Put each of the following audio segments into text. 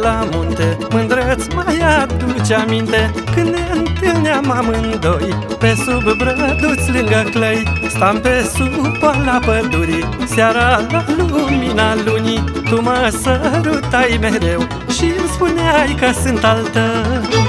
la munte Mândrăț mai aduce aminte. Când ne întâlneam amândoi Pe sub brăduți lângă clăi Stam pe supa la pădurii. Seara la lumina lunii Tu mă sărutai mereu Și îmi spuneai că sunt al tău.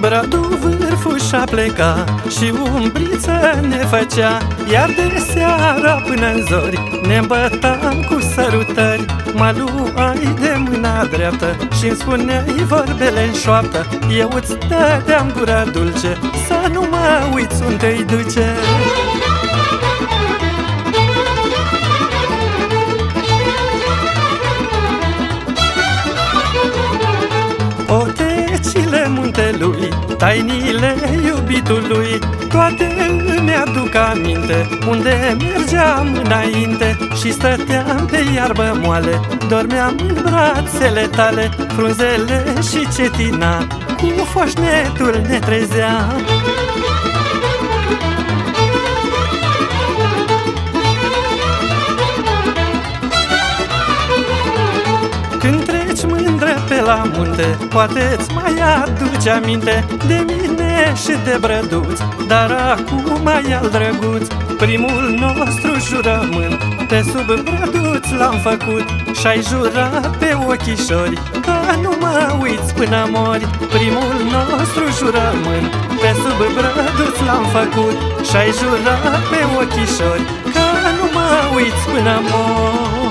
Bradul vârful și-a pleca Și umbriță ne făcea Iar de seara până în zori ne îmbătam cu sărutări. Mă luai de mâna dreaptă și îmi spuneai vorbele în șoaptă Eu îți dădeam gura dulce Să nu mă uiți unde-i duce. Potecile muntelui, tainile iubitului Toate îmi aduc aminte Unde mergeam înainte Și stăteam pe iarbă moale. Dormeam în brațele tale Frunzele și cetina Cu foșnetul ne trezeam. Când treci mândră pe la munte Poate-ți mai aduce aminte De mine și de brăduț. Dar acum mai al drăguț Primul nostru jurământ Pe sub brăduț l-am făcut. Și-ai jurat pe ochișori Că nu mă uiți până mori. Primul nostru jurământ Pe sub brăduț l-am făcut. Și-ai jurat pe ochișori Că nu mă uiți până mori